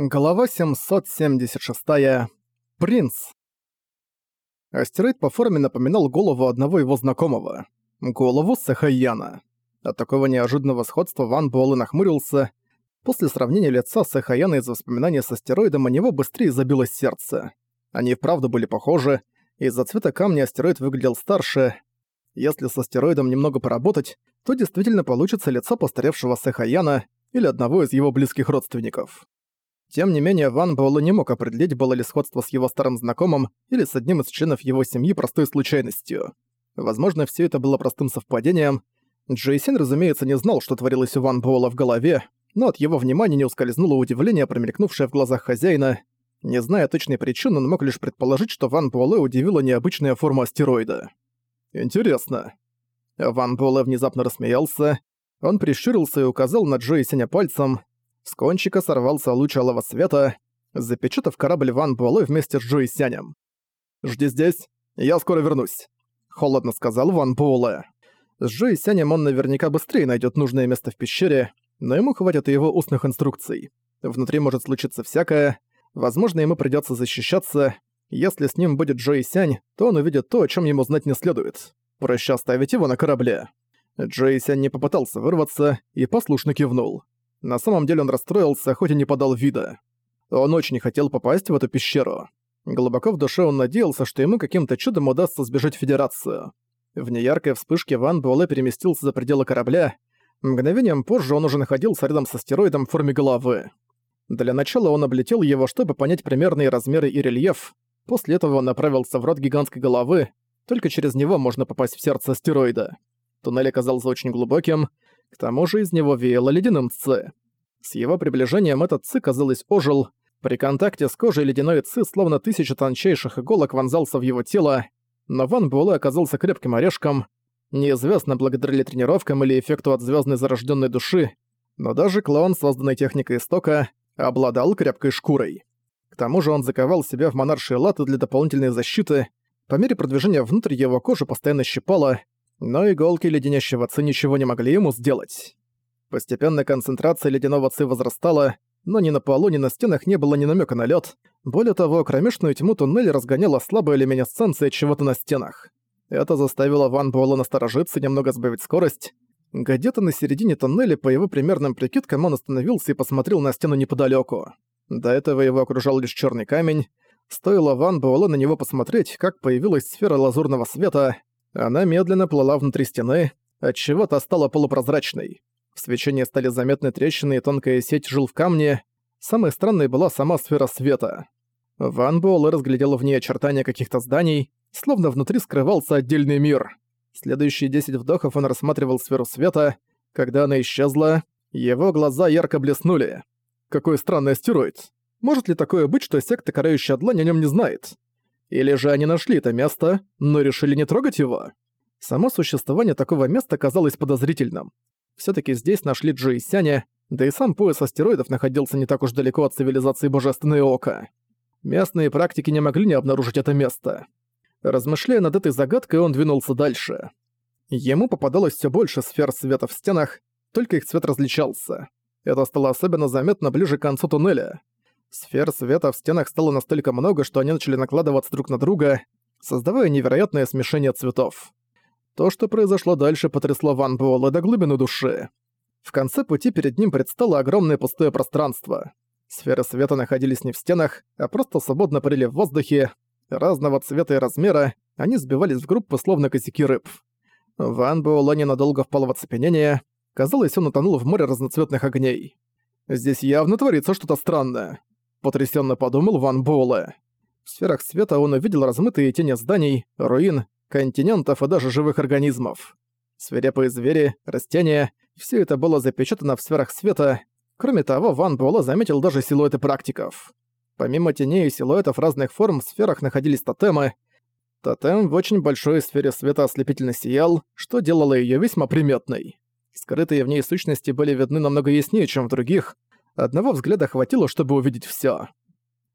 Глава 776. Принц. Астероид по форме напоминал голову одного его знакомого. Голову Сахаяна. От такого неожиданного сходства Ван Буэлэ нахмурился. После сравнения лица Сахаяна из воспоминаний с астероидом у него быстрее забилось сердце. Они вправду были похожи. Из-за цвета камня астероид выглядел старше. Если с астероидом немного поработать, то действительно получится лицо постаревшего Сахаяна или одного из его близких родственников. Тем не менее, Ван Буэлэ не мог определить, было ли сходство с его старым знакомым или с одним из членов его семьи простой случайностью. Возможно, все это было простым совпадением. Джейсин, разумеется, не знал, что творилось у Ван Буэлла в голове, но от его внимания не ускользнуло удивление, промелькнувшее в глазах хозяина. Не зная точной причины, он мог лишь предположить, что Ван Буэлэ удивила необычная форма астероида. «Интересно». Ван Буэлэ внезапно рассмеялся. Он прищурился и указал на Джейсиня пальцем, с кончика сорвался луч алого света, запечатав корабль Ван Буэлэ вместе с Джои Сянем. «Жди здесь, я скоро вернусь», — холодно сказал Ван Буэлэ. С Джои Сянем он наверняка быстрее найдет нужное место в пещере, но ему хватит и его устных инструкций. Внутри может случиться всякое, возможно, ему придется защищаться. Если с ним будет Джои Сянь, то он увидит то, о чем ему знать не следует. Проще оставить его на корабле. Джои Сянь не попытался вырваться и послушно кивнул. На самом деле он расстроился, хоть и не подал вида. Он очень хотел попасть в эту пещеру. Глубоко в душе он надеялся, что ему каким-то чудом удастся сбежать в Федерацию. В неяркой вспышке Ван Буэлэ переместился за пределы корабля. Мгновением позже он уже находился рядом с астероидом в форме головы. Для начала он облетел его, чтобы понять примерные размеры и рельеф. После этого он направился в рот гигантской головы. Только через него можно попасть в сердце астероида. Туннель оказался очень глубоким, к тому же из него веяло ледяным ци. С его приближением этот ци, казалось, ожил. При контакте с кожей ледяной ци словно тысяча тончайших иголок вонзался в его тело, но Ван Буэлэ оказался крепким орешком. Неизвестно, благодаря ли тренировкам или эффекту от звездной зарожденной души, но даже клон, созданный техникой истока, обладал крепкой шкурой. К тому же он заковал себя в монаршие латы для дополнительной защиты. По мере продвижения внутрь его кожа постоянно щипала, но иголки леденящего ци ничего не могли ему сделать. Постепенно концентрация ледяного ци возрастала, но ни на полу, ни на стенах не было ни намека на лед. Более того, кромешную тьму туннеля разгоняла слабая люминесценция чего-то на стенах. Это заставило Ван Буэлла насторожиться и немного сбавить скорость. Где-то на середине туннеля, по его примерным прикидкам, он остановился и посмотрел на стену неподалеку. До этого его окружал лишь черный камень. Стоило Ван Буэлэ на него посмотреть, как появилась сфера лазурного света, она медленно плыла внутри стены, отчего та стала полупрозрачной. В свечении стали заметны трещины и тонкая сеть жил в камне. Самой странной была сама сфера света. Ван Буэлэ разглядела в ней очертания каких-то зданий, словно внутри скрывался отдельный мир. Следующие десять вдохов он рассматривал сферу света. Когда она исчезла, его глаза ярко блеснули. Какой странный астероид. Может ли такое быть, что секта Карающая Длань о нем не знает? Или же они нашли это место, но решили не трогать его? Само существование такого места казалось подозрительным. все таки здесь нашли Джо и Сяня, да и сам пояс астероидов находился не так уж далеко от цивилизации Божественное Око. Местные практики не могли не обнаружить это место. Размышляя над этой загадкой, он двинулся дальше. Ему попадалось все больше сфер света в стенах, только их цвет различался. Это стало особенно заметно ближе к концу туннеля. Сфер света в стенах стало настолько много, что они начали накладываться друг на друга, создавая невероятное смешение цветов. То, что произошло дальше, потрясло Ван Буэлла до глубины души. В конце пути перед ним предстало огромное пустое пространство. Сферы света находились не в стенах, а просто свободно парили в воздухе. Разного цвета и размера, они сбивались в группы словно косяки рыб. Ван Буэлла ненадолго впал в оцепенение. Казалось, он утонул в море разноцветных огней. Здесь явно творится что-то странное потрясенно подумал Ван Буэлэ. В сферах света он увидел размытые тени зданий, руин, континентов и даже живых организмов. Свирепые звери, растения — все это было запечатано в сферах света. Кроме того, Ван Буэлэ заметил даже силуэты практиков. Помимо теней и силуэтов разных форм в сферах находились тотемы. Тотем в очень большой сфере света ослепительно сиял, что делало ее весьма приметной. Скрытые в ней сущности были видны намного яснее, чем в других, Одного взгляда хватило, чтобы увидеть всё.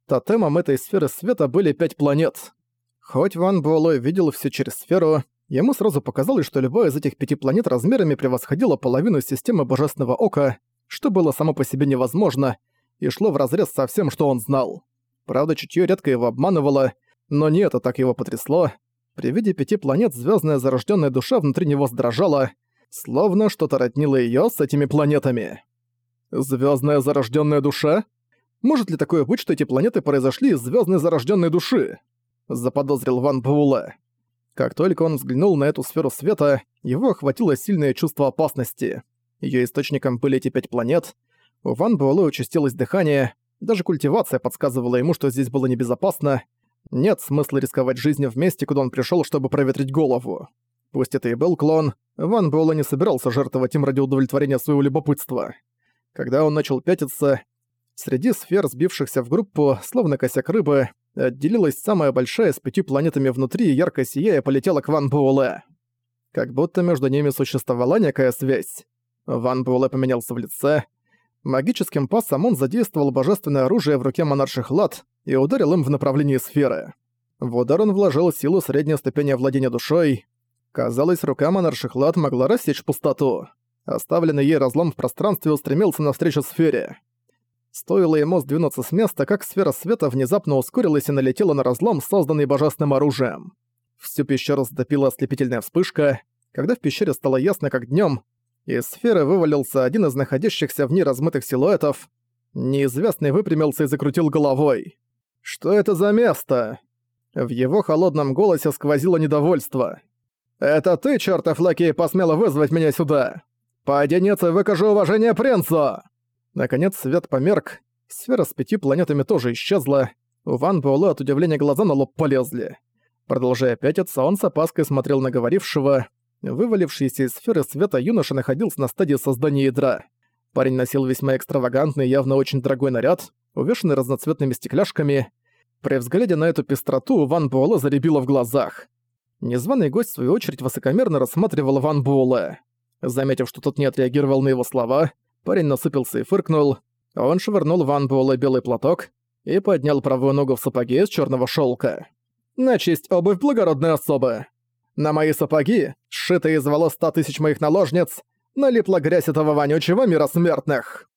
Тотемом этой сферы света были пять планет. Хоть Ван Буэлэ видел всё через сферу, ему сразу показалось, что любая из этих пяти планет размерами превосходила половину системы Божественного Ока, что было само по себе невозможно, и шло вразрез со всем, что он знал. Правда, чутье редко его обманывало, но не это так его потрясло. При виде пяти планет звездная зарожденная душа внутри него сдрожала, словно что-то роднило ее с этими планетами. Звездная зарожденная душа? Может ли такое быть, что эти планеты произошли из звездной зарожденной души? Заподозрил Ван Буэлэ. Как только он взглянул на эту сферу света, его охватило сильное чувство опасности. Ее источником были эти пять планет. У Ван Буэлэ участилось дыхание, даже культивация подсказывала ему, что здесь было небезопасно. Нет смысла рисковать жизнью в месте, куда он пришел, чтобы проветрить голову. Пусть это и был клон, Ван Буэлэ не собирался жертвовать им ради удовлетворения своего любопытства. Когда он начал пятиться, среди сфер, сбившихся в группу, словно косяк рыбы, отделилась самая большая с пятью планетами внутри и ярко сияя полетела к Ван Буэлэ. Как будто между ними существовала некая связь. Ван Буэлэ поменялся в лице, Магическим пасом он задействовал божественное оружие в руке монарших лад и ударил им в направлении сферы. В удар он вложил силу средней ступени владения душой. Казалось, рука монарших лад могла рассечь пустоту. Оставленный ей разлом в пространстве устремился навстречу сфере. Стоило ему сдвинуться с места, как сфера света внезапно ускорилась и налетела на разлом, созданный божественным оружием. Всю пещеру затопила ослепительная вспышка. Когда в пещере стало ясно, как днем, из сферы вывалился один из находящихся в ней размытых силуэтов. Неизвестный выпрямился и закрутил головой. «Что это за место?» В его холодном голосе сквозило недовольство. «Это ты, чертов лакей, посмела вызвать меня сюда! Поединец и выкажу уважение принцу!» Наконец свет померк, сфера с пяти планетами тоже исчезла, у Ван Буэлэ от удивления глаза на лоб полезли. Продолжая пятиться, он с опаской смотрел на говорившего, Вывалившийся из сферы света юноша находился на стадии создания ядра. Парень носил весьма экстравагантный, явно очень дорогой наряд, увешанный разноцветными стекляшками. При взгляде на эту пестроту Ван Буэлэ заребило в глазах. Незваный гость, в свою очередь, высокомерно рассматривал Ван Буэлэ. Заметив, что тот не отреагировал на его слова, парень насыпился и фыркнул. Он швырнул Ван Буэлэ белый платок и поднял правую ногу в сапоге из черного шелка. «На честь обувь благородной особы!» На мои сапоги, сшитые из волос ста тысяч моих наложниц, налипла грязь этого вонючего мира смертных.